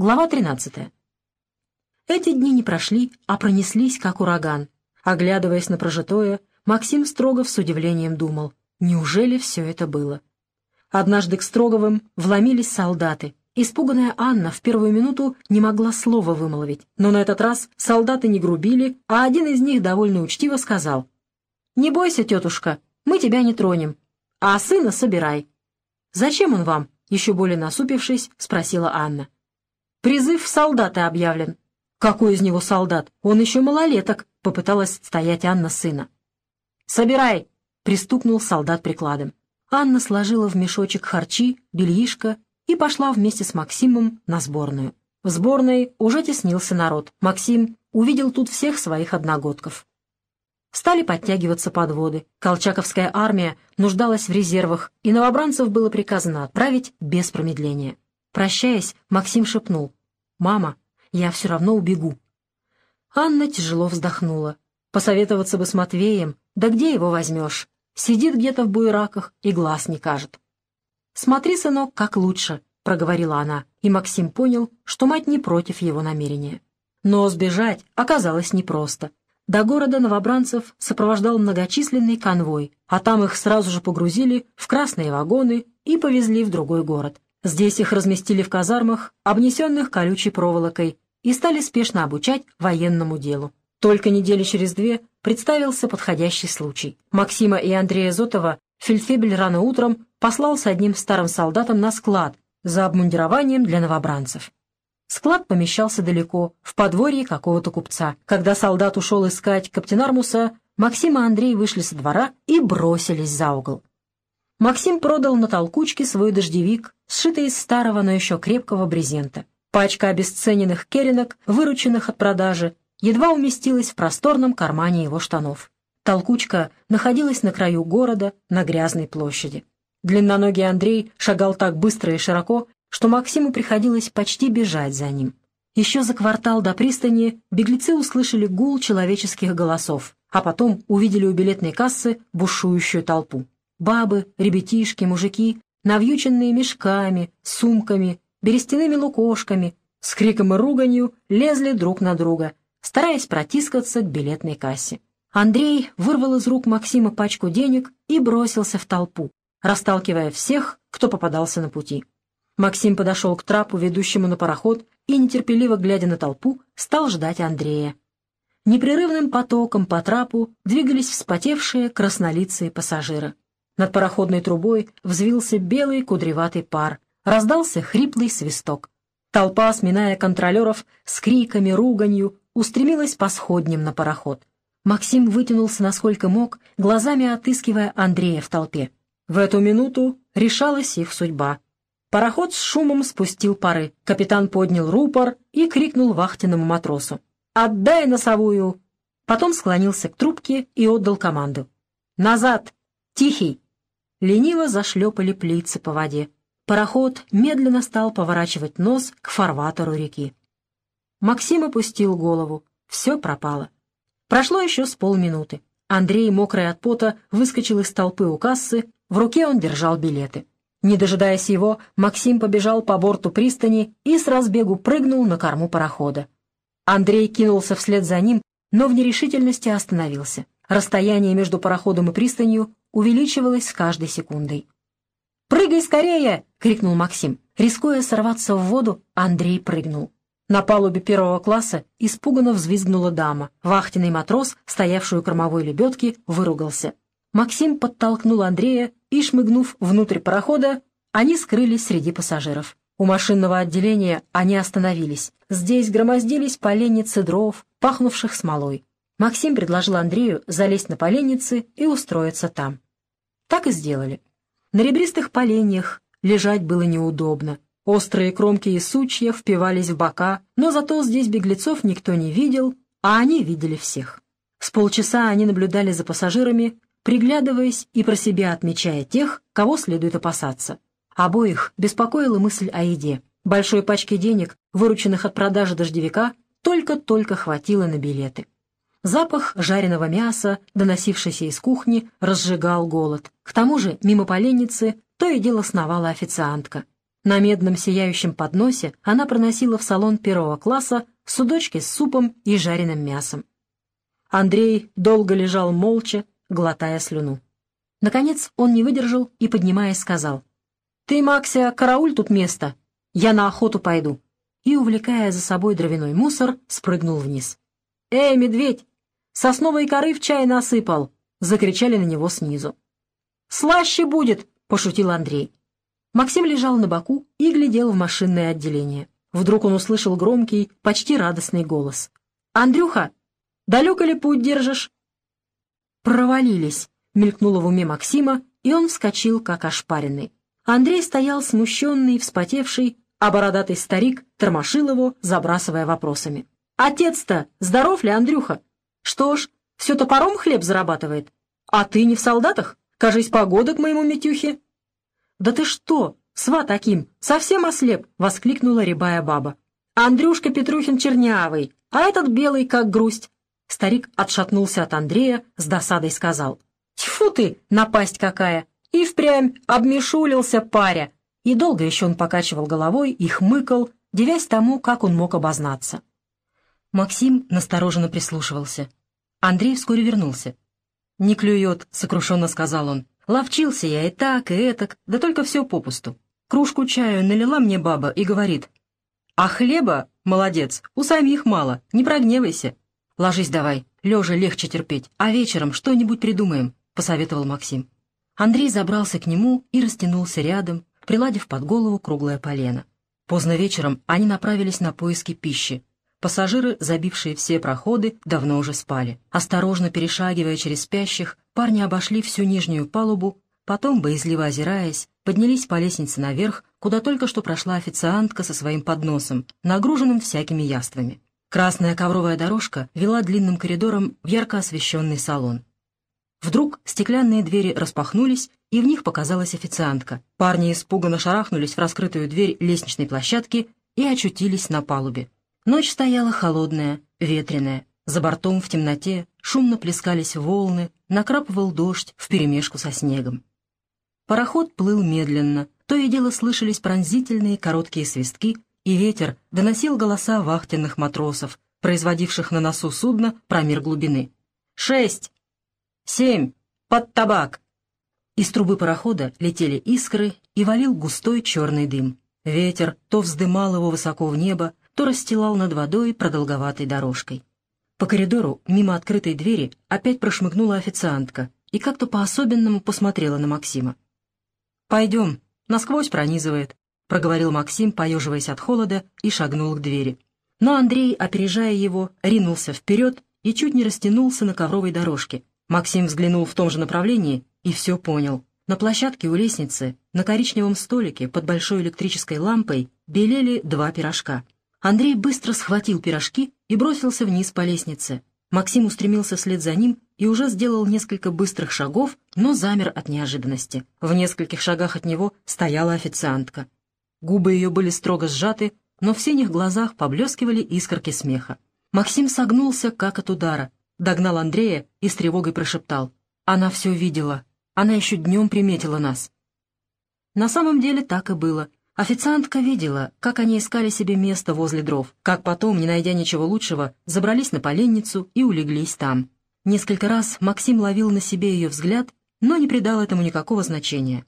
Глава 13. Эти дни не прошли, а пронеслись, как ураган. Оглядываясь на прожитое, Максим Строгов с удивлением думал, неужели все это было? Однажды к Строговым вломились солдаты. Испуганная Анна в первую минуту не могла слова вымолвить, но на этот раз солдаты не грубили, а один из них довольно учтиво сказал, «Не бойся, тетушка, мы тебя не тронем, а сына собирай». «Зачем он вам?» — еще более насупившись, спросила Анна. Призыв в солдаты объявлен. Какой из него солдат? Он еще малолеток, попыталась стоять Анна сына. Собирай! Пристукнул солдат прикладом. Анна сложила в мешочек харчи, бельишко и пошла вместе с Максимом на сборную. В сборной уже теснился народ. Максим увидел тут всех своих одногодков. Стали подтягиваться подводы. Колчаковская армия нуждалась в резервах, и новобранцев было приказано отправить без промедления. Прощаясь, Максим шепнул. «Мама, я все равно убегу». Анна тяжело вздохнула. Посоветоваться бы с Матвеем, да где его возьмешь? Сидит где-то в буераках и глаз не кажет. «Смотри, сынок, как лучше», — проговорила она, и Максим понял, что мать не против его намерения. Но сбежать оказалось непросто. До города новобранцев сопровождал многочисленный конвой, а там их сразу же погрузили в красные вагоны и повезли в другой город. Здесь их разместили в казармах, обнесенных колючей проволокой, и стали спешно обучать военному делу. Только недели через две представился подходящий случай. Максима и Андрея Зотова фельдфебель рано утром послал с одним старым солдатом на склад за обмундированием для новобранцев. Склад помещался далеко, в подворье какого-то купца. Когда солдат ушел искать Каптенармуса, Максим и Андрей вышли со двора и бросились за угол. Максим продал на толкучке свой дождевик, сшитый из старого, но еще крепкого брезента. Пачка обесцененных керенок, вырученных от продажи, едва уместилась в просторном кармане его штанов. Толкучка находилась на краю города, на грязной площади. Длинноногий Андрей шагал так быстро и широко, что Максиму приходилось почти бежать за ним. Еще за квартал до пристани беглецы услышали гул человеческих голосов, а потом увидели у билетной кассы бушующую толпу. Бабы, ребятишки, мужики, навьюченные мешками, сумками, берестяными лукошками, с криком и руганью лезли друг на друга, стараясь протискаться к билетной кассе. Андрей вырвал из рук Максима пачку денег и бросился в толпу, расталкивая всех, кто попадался на пути. Максим подошел к трапу, ведущему на пароход, и, нетерпеливо глядя на толпу, стал ждать Андрея. Непрерывным потоком по трапу двигались вспотевшие краснолицые пассажиры. Над пароходной трубой взвился белый кудреватый пар, раздался хриплый свисток. Толпа, сминая контролеров, с криками, руганью, устремилась по сходням на пароход. Максим вытянулся насколько мог, глазами отыскивая Андрея в толпе. В эту минуту решалась их судьба. Пароход с шумом спустил пары. Капитан поднял рупор и крикнул вахтенному матросу. «Отдай носовую!» Потом склонился к трубке и отдал команду. «Назад! Тихий!» Лениво зашлепали плицы по воде. Пароход медленно стал поворачивать нос к фарватеру реки. Максим опустил голову. Все пропало. Прошло еще с полминуты. Андрей, мокрый от пота, выскочил из толпы у кассы, в руке он держал билеты. Не дожидаясь его, Максим побежал по борту пристани и с разбегу прыгнул на корму парохода. Андрей кинулся вслед за ним, но в нерешительности остановился. Расстояние между пароходом и пристанью увеличивалось с каждой секундой. «Прыгай скорее!» — крикнул Максим. Рискуя сорваться в воду, Андрей прыгнул. На палубе первого класса испуганно взвизгнула дама. Вахтенный матрос, стоявший у кормовой лебедки, выругался. Максим подтолкнул Андрея, и, шмыгнув внутрь парохода, они скрылись среди пассажиров. У машинного отделения они остановились. Здесь громоздились поленницы дров, пахнувших смолой. Максим предложил Андрею залезть на поленницы и устроиться там. Так и сделали. На ребристых поленьях лежать было неудобно. Острые кромки и сучья впивались в бока, но зато здесь беглецов никто не видел, а они видели всех. С полчаса они наблюдали за пассажирами, приглядываясь и про себя отмечая тех, кого следует опасаться. Обоих беспокоила мысль о еде. Большой пачки денег, вырученных от продажи дождевика, только-только хватило на билеты. Запах жареного мяса, доносившийся из кухни, разжигал голод. К тому же мимо поленницы то и дело сновала официантка. На медном сияющем подносе она проносила в салон первого класса судочки с супом и жареным мясом. Андрей долго лежал молча, глотая слюну. Наконец он не выдержал и, поднимаясь, сказал, «Ты, Макся, карауль тут место, я на охоту пойду». И, увлекая за собой дровяной мусор, спрыгнул вниз. «Эй, медведь, сосновой коры в чай насыпал!» — закричали на него снизу. «Слаще будет!» — пошутил Андрей. Максим лежал на боку и глядел в машинное отделение. Вдруг он услышал громкий, почти радостный голос. «Андрюха, далеко ли путь держишь?» «Провалились», — мелькнуло в уме Максима, и он вскочил, как ошпаренный. Андрей стоял смущенный, вспотевший, а бородатый старик тормошил его, забрасывая вопросами. «Отец-то здоров ли, Андрюха? Что ж, все топором хлеб зарабатывает? А ты не в солдатах? Кажись, погода к моему Митюхе». «Да ты что, сват таким, совсем ослеп!» — воскликнула рябая баба. «Андрюшка Петрухин чернявый, а этот белый, как грусть. Старик отшатнулся от Андрея, с досадой сказал. «Тьфу ты, напасть какая! И впрямь обмешулился паря!» И долго еще он покачивал головой и хмыкал, девясь тому, как он мог обознаться. Максим настороженно прислушивался. Андрей вскоре вернулся. «Не клюет», — сокрушенно сказал он. «Ловчился я и так, и этак, да только все попусту. Кружку чаю налила мне баба и говорит. А хлеба, молодец, у самих мало, не прогневайся. «Ложись давай, лежа легче терпеть, а вечером что-нибудь придумаем», — посоветовал Максим. Андрей забрался к нему и растянулся рядом, приладив под голову круглое полено. Поздно вечером они направились на поиски пищи. Пассажиры, забившие все проходы, давно уже спали. Осторожно перешагивая через спящих, парни обошли всю нижнюю палубу, потом, боязливо озираясь, поднялись по лестнице наверх, куда только что прошла официантка со своим подносом, нагруженным всякими яствами. Красная ковровая дорожка вела длинным коридором в ярко освещенный салон. Вдруг стеклянные двери распахнулись, и в них показалась официантка. Парни испуганно шарахнулись в раскрытую дверь лестничной площадки и очутились на палубе. Ночь стояла холодная, ветреная. За бортом в темноте шумно плескались волны, накрапывал дождь вперемешку со снегом. Пароход плыл медленно, то и дело слышались пронзительные короткие свистки и ветер доносил голоса вахтенных матросов, производивших на носу судна промер глубины. «Шесть! Семь! Под табак!» Из трубы парохода летели искры и валил густой черный дым. Ветер то вздымал его высоко в небо, то расстилал над водой продолговатой дорожкой. По коридору, мимо открытой двери, опять прошмыгнула официантка и как-то по-особенному посмотрела на Максима. «Пойдем, насквозь пронизывает», — проговорил Максим, поеживаясь от холода, и шагнул к двери. Но Андрей, опережая его, ринулся вперед и чуть не растянулся на ковровой дорожке. Максим взглянул в том же направлении и все понял. На площадке у лестницы, на коричневом столике под большой электрической лампой белели два пирожка. Андрей быстро схватил пирожки и бросился вниз по лестнице. Максим устремился вслед за ним и уже сделал несколько быстрых шагов, но замер от неожиданности. В нескольких шагах от него стояла официантка. Губы ее были строго сжаты, но в синих глазах поблескивали искорки смеха. Максим согнулся, как от удара, догнал Андрея и с тревогой прошептал. «Она все видела. Она еще днем приметила нас». На самом деле так и было. Официантка видела, как они искали себе место возле дров, как потом, не найдя ничего лучшего, забрались на поленницу и улеглись там. Несколько раз Максим ловил на себе ее взгляд, но не придал этому никакого значения.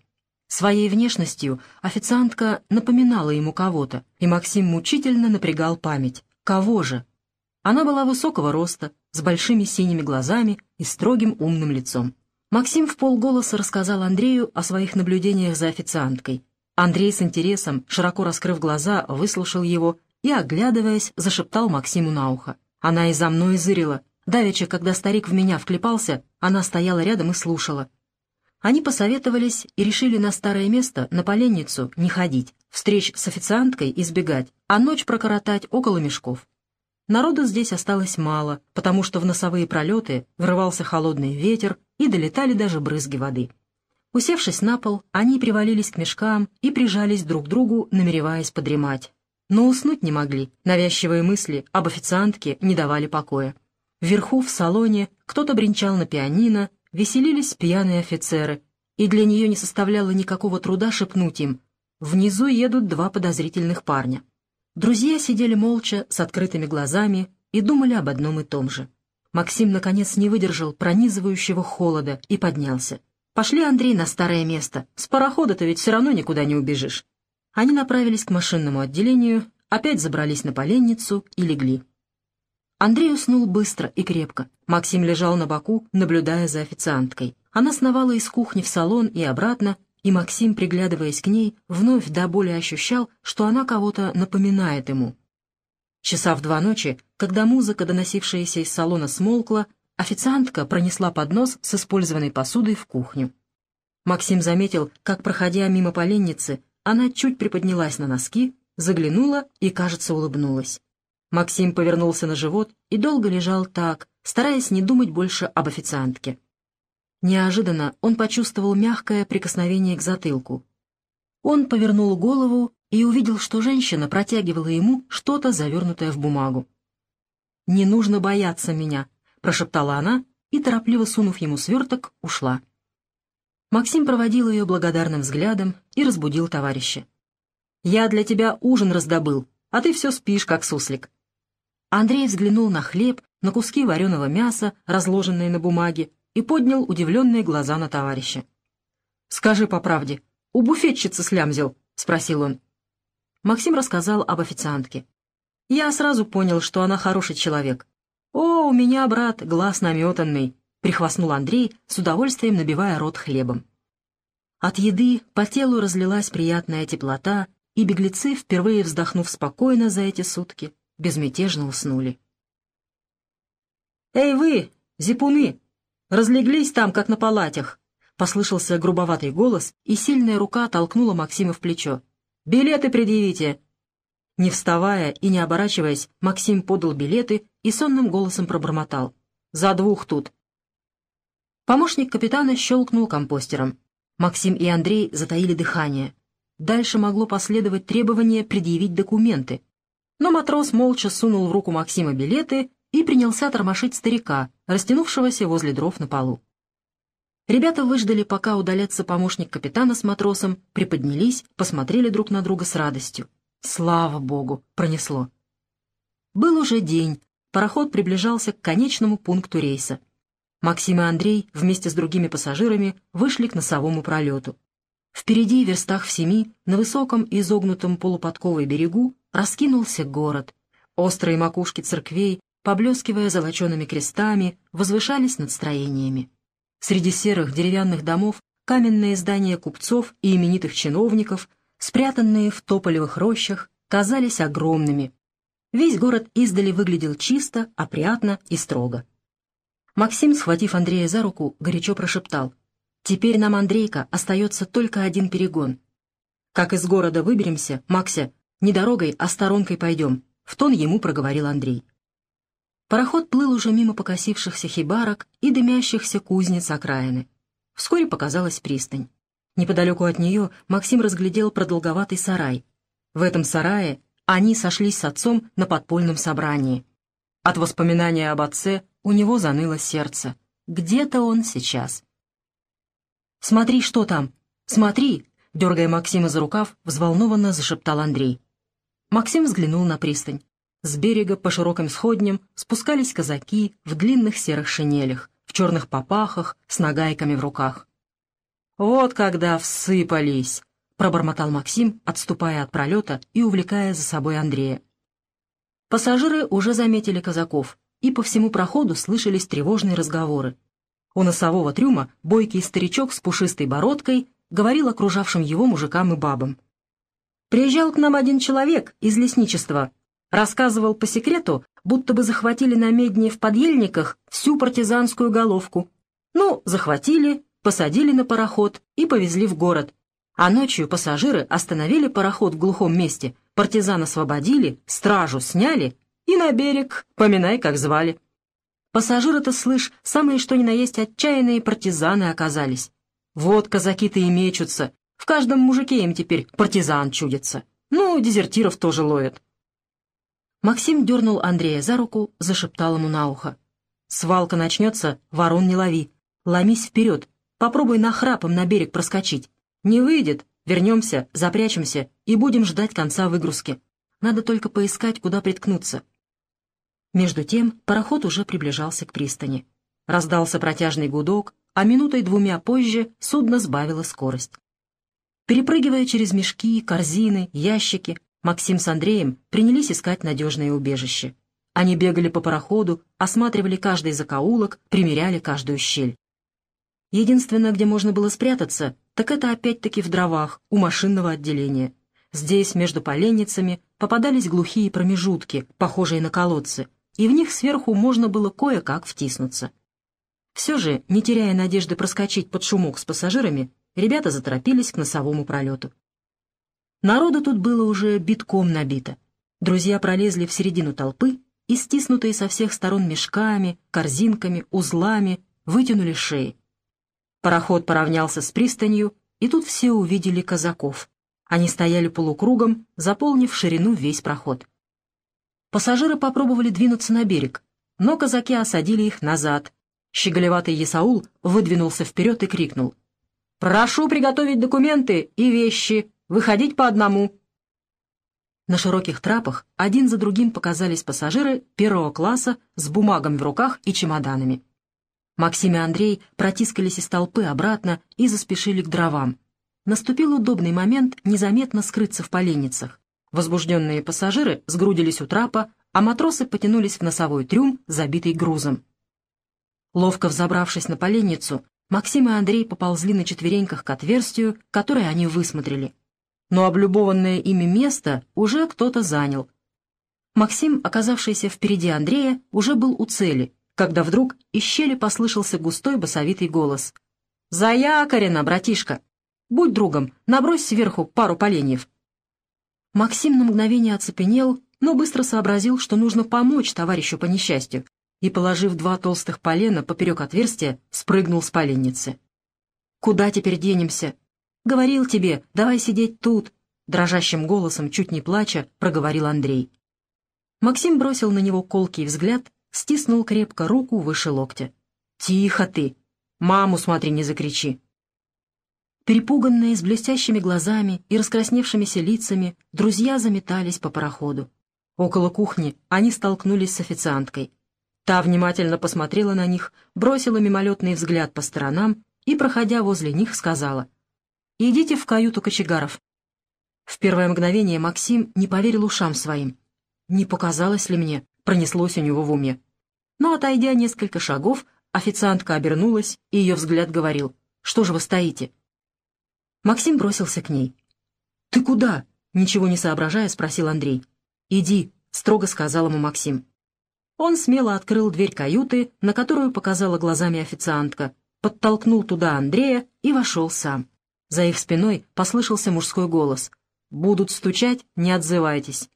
Своей внешностью официантка напоминала ему кого-то, и Максим мучительно напрягал память. Кого же? Она была высокого роста, с большими синими глазами и строгим умным лицом. Максим в полголоса рассказал Андрею о своих наблюдениях за официанткой. Андрей с интересом, широко раскрыв глаза, выслушал его и, оглядываясь, зашептал Максиму на ухо. «Она и за мной зырила. Давеча, когда старик в меня вклепался, она стояла рядом и слушала. Они посоветовались и решили на старое место, на поленницу, не ходить, встреч с официанткой избегать, а ночь прокоротать около мешков. Народу здесь осталось мало, потому что в носовые пролеты врывался холодный ветер и долетали даже брызги воды. Усевшись на пол, они привалились к мешкам и прижались друг к другу, намереваясь подремать. Но уснуть не могли, навязчивые мысли об официантке не давали покоя. Вверху, в салоне, кто-то бренчал на пианино, веселились пьяные офицеры, и для нее не составляло никакого труда шепнуть им Внизу едут два подозрительных парня. Друзья сидели молча, с открытыми глазами, и думали об одном и том же. Максим, наконец, не выдержал пронизывающего холода и поднялся. «Пошли, Андрей, на старое место. С парохода-то ведь все равно никуда не убежишь». Они направились к машинному отделению, опять забрались на поленницу и легли. Андрей уснул быстро и крепко. Максим лежал на боку, наблюдая за официанткой. Она сновала из кухни в салон и обратно, и Максим, приглядываясь к ней, вновь до боли ощущал, что она кого-то напоминает ему. Часа в два ночи, когда музыка, доносившаяся из салона, смолкла, официантка пронесла поднос с использованной посудой в кухню. Максим заметил, как, проходя мимо поленницы, она чуть приподнялась на носки, заглянула и, кажется, улыбнулась. Максим повернулся на живот и долго лежал так, стараясь не думать больше об официантке. Неожиданно он почувствовал мягкое прикосновение к затылку. Он повернул голову и увидел, что женщина протягивала ему что-то, завернутое в бумагу. «Не нужно бояться меня», — прошептала она и, торопливо сунув ему сверток, ушла. Максим проводил ее благодарным взглядом и разбудил товарища. «Я для тебя ужин раздобыл, а ты все спишь, как суслик». Андрей взглянул на хлеб, на куски вареного мяса, разложенные на бумаге, и поднял удивленные глаза на товарища. «Скажи по правде, у буфетчицы слямзил?» — спросил он. Максим рассказал об официантке. «Я сразу понял, что она хороший человек. О, у меня, брат, глаз наметанный», — прихвастнул Андрей, с удовольствием набивая рот хлебом. От еды по телу разлилась приятная теплота, и беглецы, впервые вздохнув спокойно за эти сутки, безмятежно уснули. «Эй вы, зипуны!» Разлеглись там, как на палатях!» Послышался грубоватый голос, и сильная рука толкнула Максима в плечо. «Билеты предъявите!» Не вставая и не оборачиваясь, Максим подал билеты и сонным голосом пробормотал. «За двух тут!» Помощник капитана щелкнул компостером. Максим и Андрей затаили дыхание. Дальше могло последовать требование предъявить документы. Но матрос молча сунул в руку Максима билеты и принялся тормошить старика, растянувшегося возле дров на полу. Ребята выждали, пока удалятся помощник капитана с матросом, приподнялись, посмотрели друг на друга с радостью. Слава богу, пронесло. Был уже день, пароход приближался к конечному пункту рейса. Максим и Андрей вместе с другими пассажирами вышли к носовому пролету. Впереди, в верстах в семи, на высоком изогнутом полуподковой берегу, раскинулся город. Острые макушки церквей поблескивая золочеными крестами, возвышались над строениями. Среди серых деревянных домов каменные здания купцов и именитых чиновников, спрятанные в тополевых рощах, казались огромными. Весь город издали выглядел чисто, опрятно и строго. Максим, схватив Андрея за руку, горячо прошептал. «Теперь нам, Андрейка, остается только один перегон. Как из города выберемся, Макся, не дорогой, а сторонкой пойдем», — в тон ему проговорил Андрей. Пароход плыл уже мимо покосившихся хибарок и дымящихся кузнец окраины. Вскоре показалась пристань. Неподалеку от нее Максим разглядел продолговатый сарай. В этом сарае они сошлись с отцом на подпольном собрании. От воспоминания об отце у него заныло сердце. Где-то он сейчас. «Смотри, что там! Смотри!» Дергая Максима за рукав, взволнованно зашептал Андрей. Максим взглянул на пристань. С берега по широким сходням спускались казаки в длинных серых шинелях, в черных попахах, с нагайками в руках. «Вот когда всыпались!» — пробормотал Максим, отступая от пролета и увлекая за собой Андрея. Пассажиры уже заметили казаков, и по всему проходу слышались тревожные разговоры. У носового трюма бойкий старичок с пушистой бородкой говорил окружавшим его мужикам и бабам. «Приезжал к нам один человек из лесничества, Рассказывал по секрету, будто бы захватили на медне в подъельниках всю партизанскую головку. Ну, захватили, посадили на пароход и повезли в город. А ночью пассажиры остановили пароход в глухом месте, партизан освободили, стражу сняли и на берег, поминай, как звали. Пассажиры-то, слышь, самые что ни на есть отчаянные партизаны оказались. Вот казаки-то и мечутся, в каждом мужике им теперь партизан чудится. Ну, дезертиров тоже ловят. Максим дернул Андрея за руку, зашептал ему на ухо. «Свалка начнется, ворон не лови. Ломись вперед, попробуй нахрапом на берег проскочить. Не выйдет, Вернемся, запрячемся и будем ждать конца выгрузки. Надо только поискать, куда приткнуться». Между тем пароход уже приближался к пристани. Раздался протяжный гудок, а минутой двумя позже судно сбавило скорость. Перепрыгивая через мешки, корзины, ящики, Максим с Андреем принялись искать надежное убежище. Они бегали по пароходу, осматривали каждый закоулок, примеряли каждую щель. Единственное, где можно было спрятаться, так это опять-таки в дровах, у машинного отделения. Здесь, между поленницами, попадались глухие промежутки, похожие на колодцы, и в них сверху можно было кое-как втиснуться. Все же, не теряя надежды проскочить под шумок с пассажирами, ребята заторопились к носовому пролету. Народу тут было уже битком набито. Друзья пролезли в середину толпы и, стиснутые со всех сторон мешками, корзинками, узлами, вытянули шеи. Пароход поравнялся с пристанью, и тут все увидели казаков. Они стояли полукругом, заполнив ширину весь проход. Пассажиры попробовали двинуться на берег, но казаки осадили их назад, Щеголеватый Есаул выдвинулся вперед и крикнул. «Прошу приготовить документы и вещи, выходить по одному». На широких трапах один за другим показались пассажиры первого класса с бумагами в руках и чемоданами. Максим и Андрей протискались из толпы обратно и заспешили к дровам. Наступил удобный момент незаметно скрыться в поленницах. Возбужденные пассажиры сгрудились у трапа, а матросы потянулись в носовой трюм, забитый грузом. Ловко взобравшись на поленницу, Максим и Андрей поползли на четвереньках к отверстию, которое они высмотрели. Но облюбованное ими место уже кто-то занял. Максим, оказавшийся впереди Андрея, уже был у цели, когда вдруг из щели послышался густой басовитый голос. «Заякорено, братишка! Будь другом, набрось сверху пару поленьев!» Максим на мгновение оцепенел, но быстро сообразил, что нужно помочь товарищу по несчастью, и, положив два толстых полена поперек отверстия, спрыгнул с поленницы. «Куда теперь денемся?» «Говорил тебе, давай сидеть тут», — дрожащим голосом, чуть не плача, проговорил Андрей. Максим бросил на него колкий взгляд, стиснул крепко руку выше локтя. «Тихо ты! Маму смотри, не закричи!» Перепуганные, с блестящими глазами и раскрасневшимися лицами, друзья заметались по пароходу. Около кухни они столкнулись с официанткой. Та внимательно посмотрела на них, бросила мимолетный взгляд по сторонам и, проходя возле них, сказала «Идите в каюту кочегаров». В первое мгновение Максим не поверил ушам своим. Не показалось ли мне, пронеслось у него в уме. Но, отойдя несколько шагов, официантка обернулась, и ее взгляд говорил «Что же вы стоите?» Максим бросился к ней. «Ты куда?» — ничего не соображая, спросил Андрей. «Иди», — строго сказал ему Максим. Он смело открыл дверь каюты, на которую показала глазами официантка, подтолкнул туда Андрея и вошел сам. За их спиной послышался мужской голос. «Будут стучать, не отзывайтесь».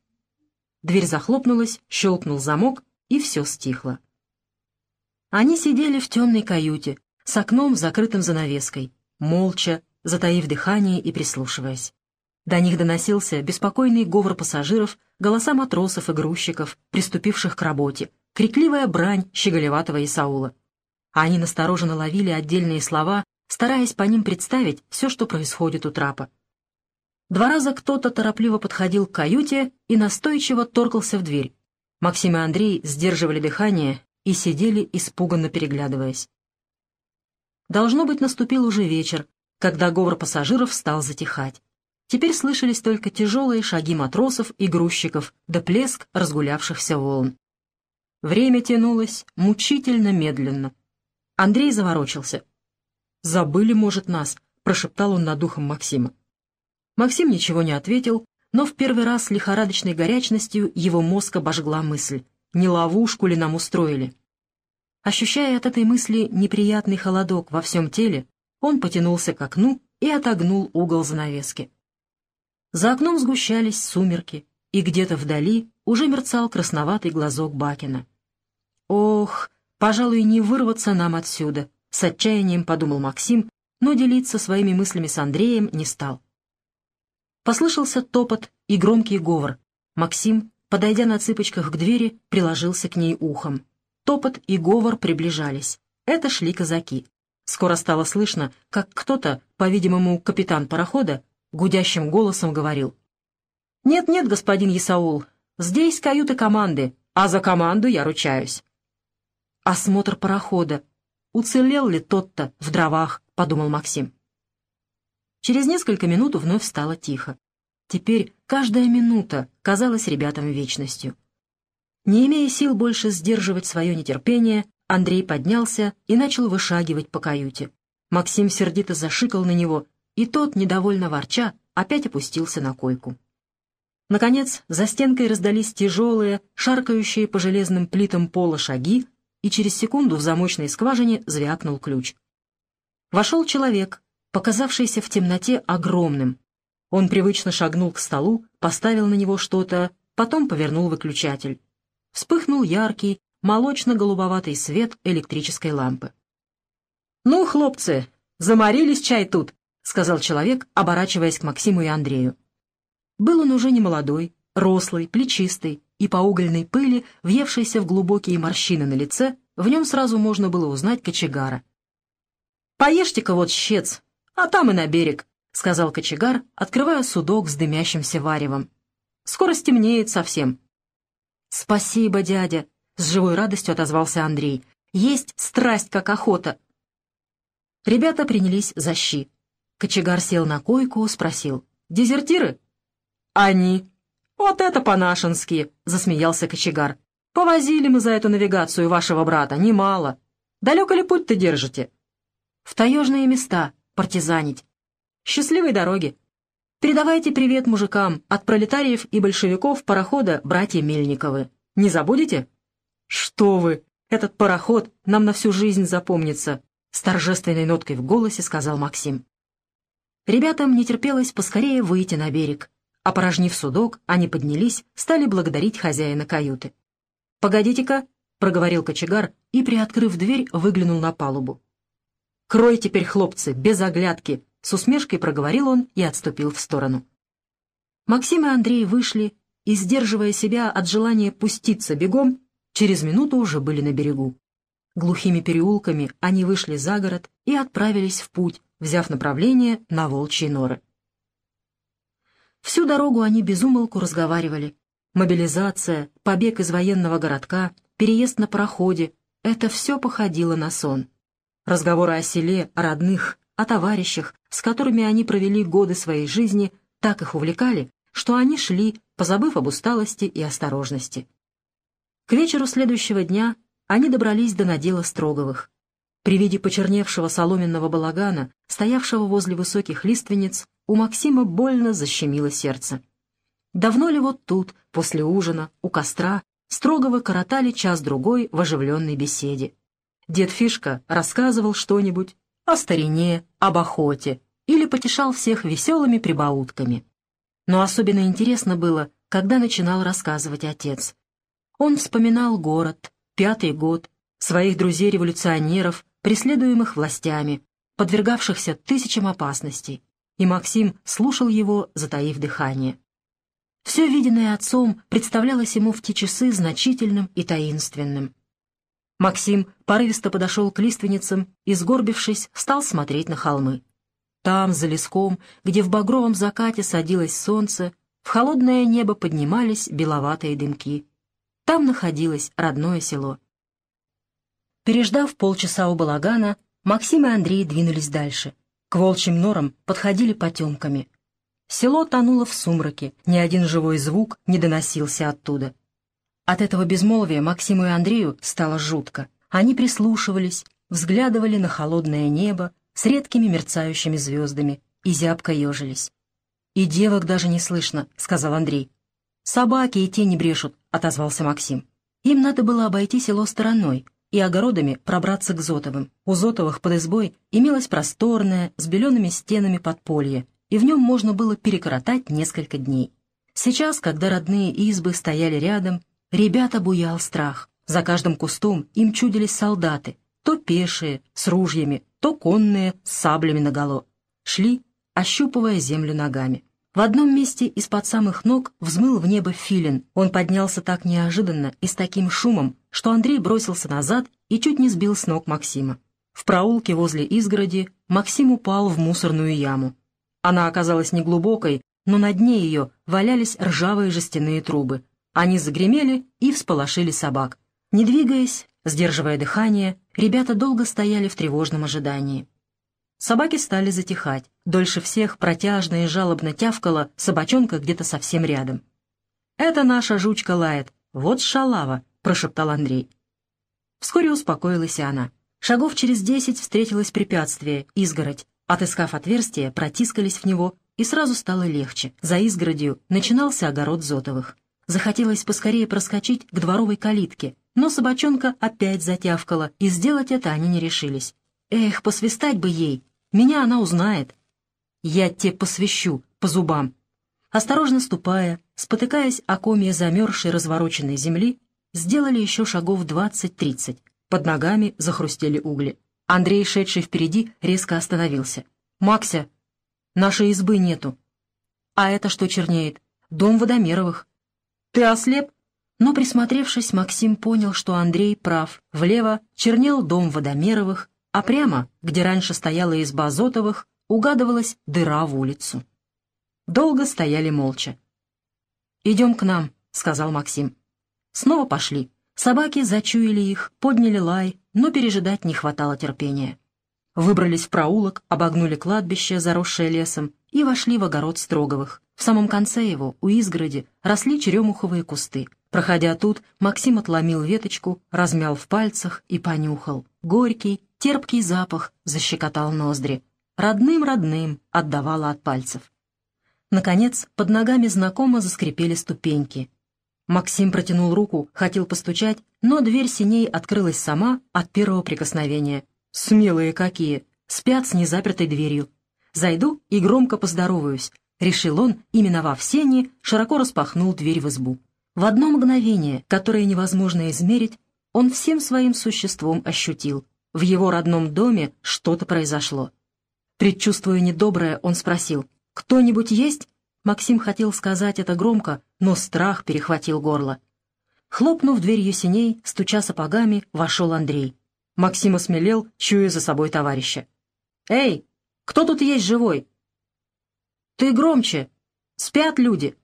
Дверь захлопнулась, щелкнул замок, и все стихло. Они сидели в темной каюте, с окном, закрытым занавеской, молча, затаив дыхание и прислушиваясь. До них доносился беспокойный говор пассажиров, голоса матросов и грузчиков, приступивших к работе, крикливая брань щеголеватого Исаула. Они настороженно ловили отдельные слова, стараясь по ним представить все, что происходит у трапа. Два раза кто-то торопливо подходил к каюте и настойчиво торкался в дверь. Максим и Андрей сдерживали дыхание и сидели, испуганно переглядываясь. Должно быть, наступил уже вечер, когда говор пассажиров стал затихать. Теперь слышались только тяжелые шаги матросов и грузчиков, да плеск разгулявшихся волн. Время тянулось мучительно медленно. Андрей заворочился. «Забыли, может, нас», — прошептал он над духом Максима. Максим ничего не ответил, но в первый раз лихорадочной горячностью его мозг обожгла мысль. Не ловушку ли нам устроили? Ощущая от этой мысли неприятный холодок во всем теле, он потянулся к окну и отогнул угол занавески. За окном сгущались сумерки, и где-то вдали уже мерцал красноватый глазок Бакина. «Ох, пожалуй, не вырваться нам отсюда», — с отчаянием подумал Максим, но делиться своими мыслями с Андреем не стал. Послышался топот и громкий говор. Максим, подойдя на цыпочках к двери, приложился к ней ухом. Топот и говор приближались. Это шли казаки. Скоро стало слышно, как кто-то, по-видимому, капитан парохода, гудящим голосом говорил. «Нет-нет, господин Исаул, здесь каюты команды, а за команду я ручаюсь». «Осмотр парохода. Уцелел ли тот-то в дровах?» — подумал Максим. Через несколько минут вновь стало тихо. Теперь каждая минута казалась ребятам вечностью. Не имея сил больше сдерживать свое нетерпение, Андрей поднялся и начал вышагивать по каюте. Максим сердито зашикал на него, и тот, недовольно ворча, опять опустился на койку. Наконец, за стенкой раздались тяжелые, шаркающие по железным плитам пола шаги, и через секунду в замочной скважине звякнул ключ. Вошел человек, показавшийся в темноте огромным. Он привычно шагнул к столу, поставил на него что-то, потом повернул выключатель. Вспыхнул яркий, молочно-голубоватый свет электрической лампы. «Ну, хлопцы, заморились чай тут», — сказал человек, оборачиваясь к Максиму и Андрею. Был он уже не молодой, рослый, плечистый, и по угольной пыли, въевшейся в глубокие морщины на лице, в нем сразу можно было узнать кочегара. «Поешьте-ка вот щец, а там и на берег», — сказал кочегар, открывая судок с дымящимся варевом. «Скоро стемнеет совсем». «Спасибо, дядя!» — с живой радостью отозвался Андрей. «Есть страсть, как охота!» Ребята принялись за щи. Кочегар сел на койку, спросил. «Дезертиры?» «Они». «Вот это по-нашенски!» — засмеялся кочегар. «Повозили мы за эту навигацию вашего брата, немало. Далеко ли путь ты держите?» «В таежные места, партизанить. Счастливой дороги!» Передавайте привет мужикам от пролетариев и большевиков парохода «Братья Мельниковы». Не забудете? Что вы! Этот пароход нам на всю жизнь запомнится, с торжественной ноткой в голосе сказал Максим. Ребятам не терпелось поскорее выйти на берег. Опорожнив судок, они поднялись, стали благодарить хозяина каюты. «Погодите-ка», — проговорил кочегар и, приоткрыв дверь, выглянул на палубу. «Крой теперь, хлопцы, без оглядки, с усмешкой проговорил он и отступил в сторону. Максим и Андрей вышли и, сдерживая себя от желания пуститься бегом, через минуту уже были на берегу. Глухими переулками они вышли за город и отправились в путь, взяв направление на Волчьи норы. Всю дорогу они безумолку разговаривали. Мобилизация, побег из военного городка, переезд на пароходе — это все походило на сон. Разговоры о селе, о родных, о товарищах, с которыми они провели годы своей жизни, так их увлекали, что они шли, позабыв об усталости и осторожности. К вечеру следующего дня они добрались до надела Строговых. При виде почерневшего соломенного балагана, стоявшего возле высоких лиственниц, у Максима больно защемило сердце. Давно ли вот тут, после ужина, у костра, Строговы коротали час-другой в оживленной беседе. Дед Фишка рассказывал что-нибудь, о старине, об охоте или потешал всех веселыми прибаутками. Но особенно интересно было, когда начинал рассказывать отец. Он вспоминал город, пятый год, своих друзей-революционеров, преследуемых властями, подвергавшихся тысячам опасностей, и Максим слушал его, затаив дыхание. Все виденное отцом представлялось ему в те часы значительным и таинственным. Максим порывисто подошел к лиственницам и, сгорбившись, стал смотреть на холмы. Там, за леском, где в багровом закате садилось солнце, в холодное небо поднимались беловатые дымки. Там находилось родное село. Переждав полчаса у балагана, Максим и Андрей двинулись дальше. К волчьим норам подходили потемками. Село тонуло в сумраке, ни один живой звук не доносился оттуда. От этого безмолвия Максиму и Андрею стало жутко. Они прислушивались, взглядывали на холодное небо с редкими мерцающими звездами и зябко ежились. «И девок даже не слышно», — сказал Андрей. «Собаки и те не брешут», — отозвался Максим. Им надо было обойти село стороной и огородами пробраться к Зотовым. У Зотовых под избой имелось просторное, с белеными стенами подполье, и в нем можно было перекоротать несколько дней. Сейчас, когда родные избы стояли рядом, Ребята буял страх. За каждым кустом им чудились солдаты, то пешие, с ружьями, то конные, с саблями наголо. Шли, ощупывая землю ногами. В одном месте из-под самых ног взмыл в небо филин. Он поднялся так неожиданно и с таким шумом, что Андрей бросился назад и чуть не сбил с ног Максима. В проулке возле изгороди Максим упал в мусорную яму. Она оказалась неглубокой, но на дне ее валялись ржавые жестяные трубы. Они загремели и всполошили собак. Не двигаясь, сдерживая дыхание, ребята долго стояли в тревожном ожидании. Собаки стали затихать. Дольше всех протяжно и жалобно тявкала собачонка где-то совсем рядом. «Это наша жучка лает. Вот шалава», — прошептал Андрей. Вскоре успокоилась она. Шагов через десять встретилось препятствие — изгородь. Отыскав отверстие, протискались в него, и сразу стало легче. За изгородью начинался огород Зотовых. Захотелось поскорее проскочить к дворовой калитке, но собачонка опять затявкала, и сделать это они не решились. «Эх, посвистать бы ей! Меня она узнает!» «Я тебе посвящу, по зубам!» Осторожно ступая, спотыкаясь о комья замерзшей развороченной земли, сделали еще шагов двадцать-тридцать. Под ногами захрустели угли. Андрей, шедший впереди, резко остановился. «Макся, нашей избы нету». «А это что чернеет? Дом Водомеровых». «Ты ослеп?» Но, присмотревшись, Максим понял, что Андрей прав. Влево чернел дом Водомеровых, а прямо, где раньше стояла изба Зотовых, угадывалась дыра в улицу. Долго стояли молча. «Идем к нам», — сказал Максим. Снова пошли. Собаки зачуяли их, подняли лай, но пережидать не хватало терпения. Выбрались в проулок, обогнули кладбище, заросшее лесом, и вошли в огород Строговых. В самом конце его, у изгороди, росли черемуховые кусты. Проходя тут, Максим отломил веточку, размял в пальцах и понюхал. Горький, терпкий запах защекотал ноздри. Родным-родным отдавало от пальцев. Наконец, под ногами знакомо заскрипели ступеньки. Максим протянул руку, хотел постучать, но дверь синей открылась сама от первого прикосновения. Смелые какие! Спят с незапертой дверью. Зайду и громко поздороваюсь. Решил он, именовав сени, широко распахнул дверь в избу. В одно мгновение, которое невозможно измерить, он всем своим существом ощутил. В его родном доме что-то произошло. Предчувствуя недоброе, он спросил, «Кто-нибудь есть?» Максим хотел сказать это громко, но страх перехватил горло. Хлопнув дверью синей, стуча сапогами, вошел Андрей. Максим осмелел, чуя за собой товарища. «Эй, кто тут есть живой?» «Ты громче! Спят люди!»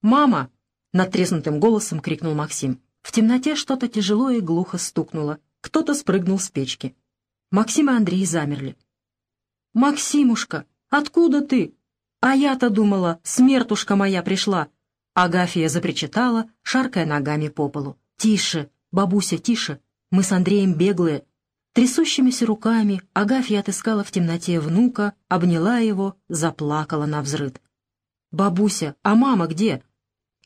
«Мама!» — надтреснутым голосом крикнул Максим. В темноте что-то тяжело и глухо стукнуло. Кто-то спрыгнул с печки. Максим и Андрей замерли. «Максимушка, откуда ты?» «А я-то думала, смертушка моя пришла!» Агафья запричитала, шаркая ногами по полу. «Тише, бабуся, тише! Мы с Андреем беглые!» Трясущимися руками Агафья отыскала в темноте внука, обняла его, заплакала на взрыд. «Бабуся, а мама где?»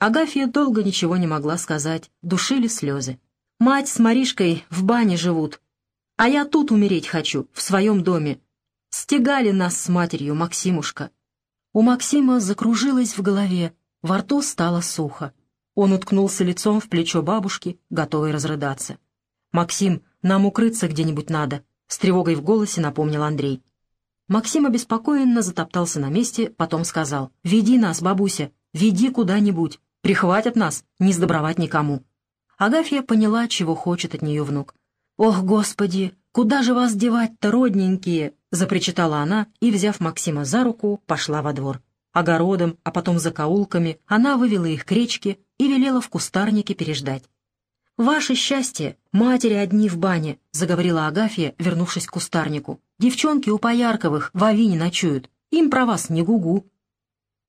Агафья долго ничего не могла сказать, душили слезы. «Мать с Маришкой в бане живут, а я тут умереть хочу, в своем доме. Стегали нас с матерью, Максимушка. У Максима закружилось в голове, во рту стало сухо. Он уткнулся лицом в плечо бабушки, готовый разрыдаться. «Максим, нам укрыться где-нибудь надо», — с тревогой в голосе напомнил Андрей. Максим обеспокоенно затоптался на месте, потом сказал, «Веди нас, бабуся, веди куда-нибудь, прихватят нас, не сдобровать никому». Агафья поняла, чего хочет от нее внук. «Ох, Господи, куда же вас девать-то, родненькие?» — запричитала она и, взяв Максима за руку, пошла во двор. Огородом, а потом закоулками она вывела их к речке и велела в кустарнике переждать. «Ваше счастье! Матери одни в бане!» — заговорила Агафья, вернувшись к кустарнику. «Девчонки у Поярковых в Авине ночуют. Им про вас не гугу».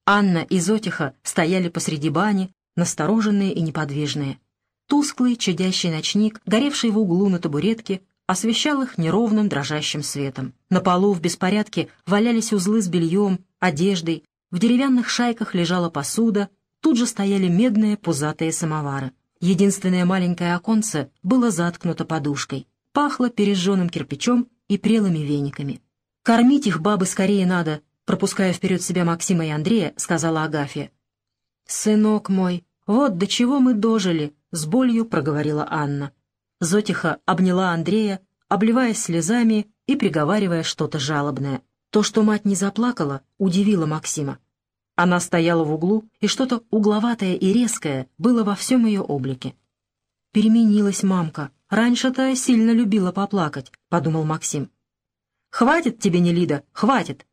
Анна и Зотиха стояли посреди бани, настороженные и неподвижные. Тусклый, чадящий ночник, горевший в углу на табуретке, освещал их неровным дрожащим светом. На полу в беспорядке валялись узлы с бельем, одеждой, в деревянных шайках лежала посуда, тут же стояли медные пузатые самовары. Единственное маленькое оконце было заткнуто подушкой. Пахло пережженным кирпичом и прелыми вениками. «Кормить их бабы скорее надо», пропуская вперед себя Максима и Андрея, сказала Агафья. «Сынок мой, вот до чего мы дожили», — с болью проговорила Анна. Зотиха обняла Андрея, обливаясь слезами и приговаривая что-то жалобное. То, что мать не заплакала, удивило Максима. Она стояла в углу, и что-то угловатое и резкое было во всем ее облике. «Переменилась мамка. Раньше-то сильно любила поплакать», — подумал Максим. «Хватит тебе, Нелида, хватит!»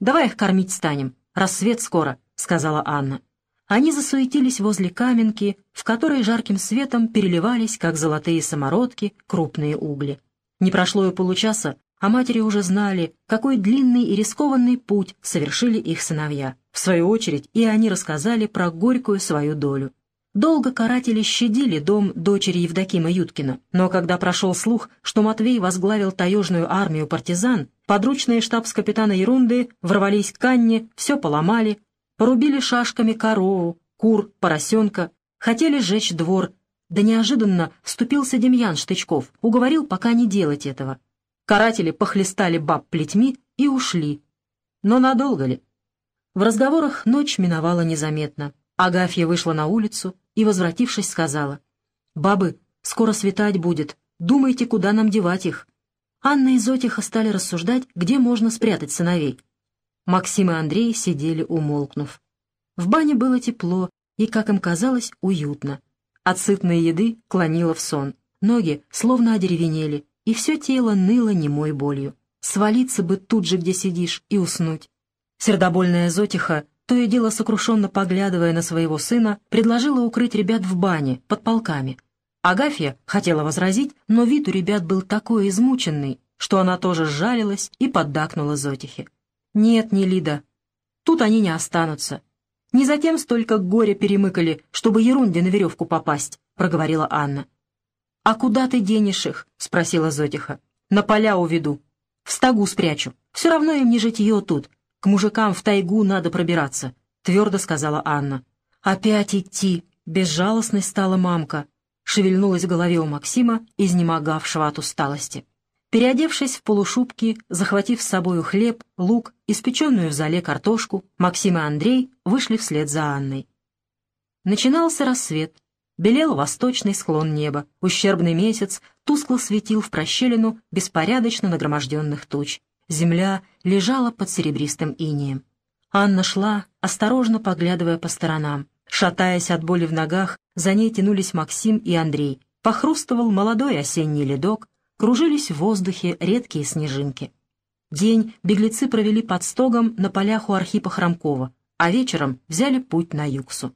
Давай их кормить станем. Рассвет скоро», — сказала Анна. Они засуетились возле каменки, в которой жарким светом переливались, как золотые самородки, крупные угли. Не прошло и получаса, а матери уже знали, какой длинный и рискованный путь совершили их сыновья. В свою очередь и они рассказали про горькую свою долю. Долго каратели щадили дом дочери Евдокима Юткина, но когда прошел слух, что Матвей возглавил таежную армию партизан, подручные штабс-капитана Ерунды ворвались к Анне, все поломали, порубили шашками корову, кур, поросенка, хотели сжечь двор, да неожиданно вступился Демьян Штычков, уговорил пока не делать этого. Каратели похлестали баб плетьми и ушли. Но надолго ли? В разговорах ночь миновала незаметно. Агафья вышла на улицу и, возвратившись, сказала, «Бабы, скоро светать будет, думайте, куда нам девать их». Анна и Зотиха стали рассуждать, где можно спрятать сыновей. Максим и Андрей сидели, умолкнув. В бане было тепло и, как им казалось, уютно. От сытной еды клонило в сон. Ноги словно одеревенели, и все тело ныло немой болью. Свалиться бы тут же, где сидишь, и уснуть. Сердобольная Зотиха, то и дело сокрушенно поглядывая на своего сына, предложила укрыть ребят в бане, под полками. Агафья хотела возразить, но вид у ребят был такой измученный, что она тоже сжалилась и поддакнула Зотихе. «Нет, не Лида, тут они не останутся. Не затем столько горя перемыкали, чтобы ерунде на веревку попасть», — проговорила Анна. «А куда ты денешь их?» — спросила Зотиха. «На поля уведу. В стогу спрячу. Все равно им не житье тут. К мужикам в тайгу надо пробираться», — твердо сказала Анна. «Опять идти!» — безжалостной стала мамка. Шевельнулась в голове у Максима, изнемогавшего от усталости. Переодевшись в полушубки, захватив с собою хлеб, лук, испеченную в зале картошку, Максим и Андрей вышли вслед за Анной. Начинался рассвет. Белел восточный склон неба, ущербный месяц тускло светил в прощелину беспорядочно нагроможденных туч. Земля лежала под серебристым инием. Анна шла, осторожно поглядывая по сторонам. Шатаясь от боли в ногах, за ней тянулись Максим и Андрей. Похрустывал молодой осенний ледок, кружились в воздухе редкие снежинки. День беглецы провели под стогом на полях у Архипа Хромкова, а вечером взяли путь на Юксу.